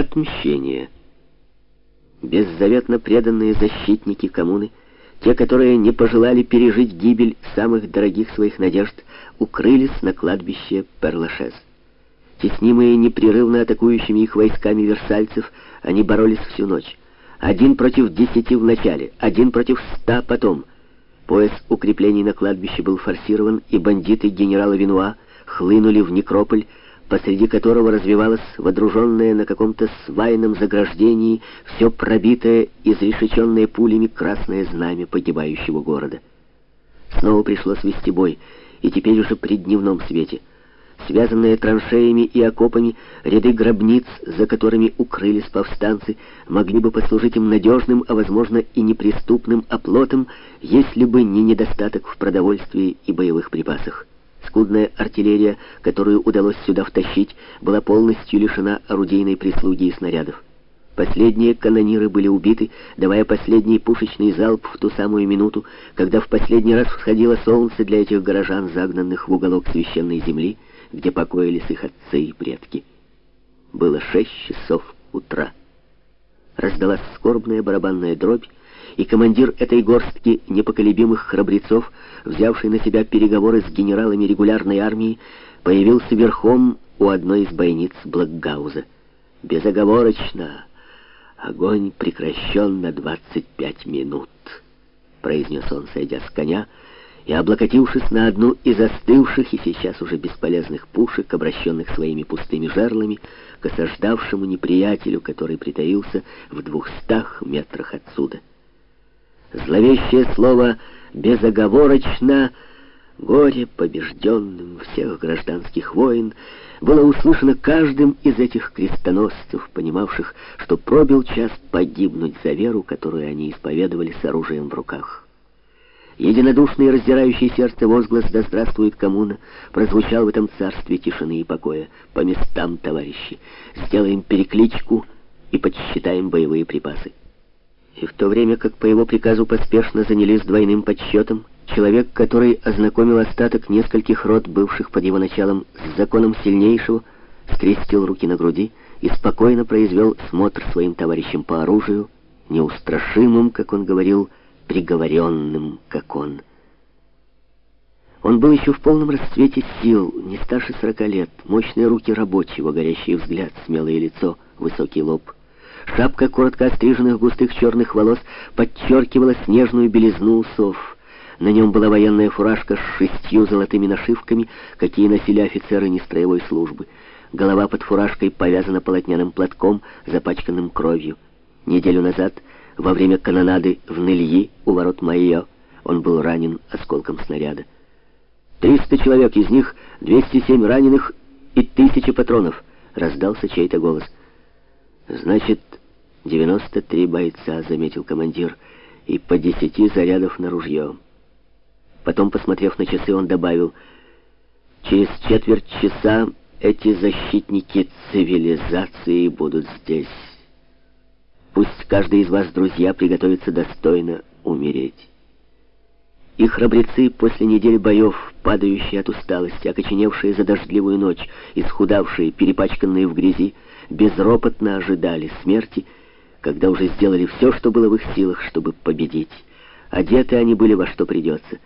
Отмщение. Беззаветно преданные защитники коммуны, те, которые не пожелали пережить гибель самых дорогих своих надежд, укрылись на кладбище Перлашез. Теснимые непрерывно атакующими их войсками версальцев, они боролись всю ночь. Один против десяти в начале, один против ста потом. Пояс укреплений на кладбище был форсирован, и бандиты генерала Винуа хлынули в некрополь, посреди которого развивалось водруженное на каком-то свайном заграждении все пробитое, изрешеченное пулями красное знамя погибающего города. Снова пришлось вести бой, и теперь уже при дневном свете. Связанные траншеями и окопами, ряды гробниц, за которыми укрылись повстанцы, могли бы послужить им надежным, а возможно и неприступным оплотом, если бы не недостаток в продовольствии и боевых припасах. Скудная артиллерия, которую удалось сюда втащить, была полностью лишена орудийной прислуги и снарядов. Последние канониры были убиты, давая последний пушечный залп в ту самую минуту, когда в последний раз всходило солнце для этих горожан, загнанных в уголок священной земли, где покоились их отцы и предки. Было шесть часов утра. Раздалась скорбная барабанная дробь, и командир этой горстки непоколебимых храбрецов, взявший на себя переговоры с генералами регулярной армии, появился верхом у одной из бойниц Блокгауза. «Безоговорочно! Огонь прекращен на 25 минут», — произнес он, сойдя с коня, и, облокотившись на одну из остывших и сейчас уже бесполезных пушек, обращенных своими пустыми жерлами, к осаждавшему неприятелю, который притаился в двухстах метрах отсюда. Зловещее слово «безоговорочно» горе побежденным всех гражданских войн было услышано каждым из этих крестоносцев, понимавших, что пробил час погибнуть за веру, которую они исповедовали с оружием в руках. Единодушный и раздирающий сердце возглас «Да здравствует коммуна» прозвучал в этом царстве тишины и покоя. «По местам, товарищи! Сделаем перекличку и подсчитаем боевые припасы». И в то время как по его приказу поспешно занялись двойным подсчетом, человек, который ознакомил остаток нескольких род, бывших под его началом, с законом сильнейшего, скрестил руки на груди и спокойно произвел смотр своим товарищам по оружию, неустрашимым, как он говорил, приговоренным, как он. Он был еще в полном расцвете сил, не старше сорока лет, мощные руки рабочего, горящий взгляд, смелое лицо, высокий лоб — Шапка коротко остриженных густых черных волос подчеркивала снежную белизну усов. На нем была военная фуражка с шестью золотыми нашивками, какие носили офицеры нестроевой службы. Голова под фуражкой повязана полотняным платком, запачканным кровью. Неделю назад, во время канонады в Нельи у ворот Майо, он был ранен осколком снаряда. «Триста человек, из них 207 раненых и тысяча патронов», — раздался чей-то голос. «Значит, «Девяносто три бойца», — заметил командир, — «и по десяти зарядов на ружье». Потом, посмотрев на часы, он добавил, «Через четверть часа эти защитники цивилизации будут здесь. Пусть каждый из вас, друзья, приготовится достойно умереть». И храбрецы после недели боев, падающие от усталости, окоченевшие за дождливую ночь, исхудавшие, перепачканные в грязи, безропотно ожидали смерти, когда уже сделали все, что было в их силах, чтобы победить. Одеты они были во что придется.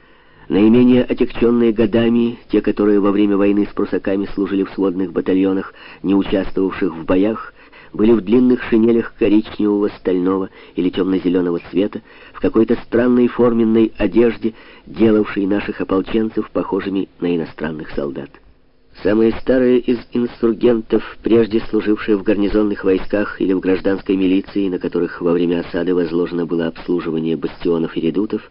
Наименее отягченные годами, те, которые во время войны с прусаками служили в сводных батальонах, не участвовавших в боях, были в длинных шинелях коричневого, стального или темно-зеленого цвета, в какой-то странной форменной одежде, делавшей наших ополченцев похожими на иностранных солдат. Самые старые из инсургентов, прежде служившие в гарнизонных войсках или в гражданской милиции, на которых во время осады возложено было обслуживание бастионов и редутов,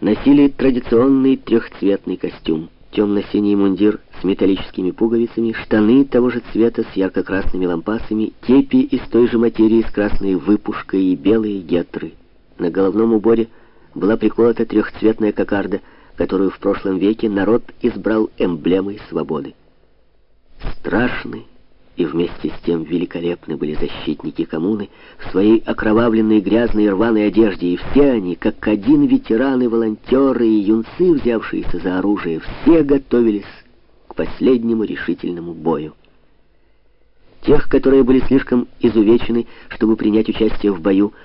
носили традиционный трехцветный костюм. Темно-синий мундир с металлическими пуговицами, штаны того же цвета с ярко-красными лампасами, кепи из той же материи с красной выпушкой и белые гетры. На головном уборе была приколота трехцветная кокарда, которую в прошлом веке народ избрал эмблемой свободы. Страшны и вместе с тем великолепны были защитники коммуны в своей окровавленной грязной рваной одежде, и все они, как один ветераны, волонтеры и юнцы, взявшиеся за оружие, все готовились последнему решительному бою. Тех, которые были слишком изувечены, чтобы принять участие в бою,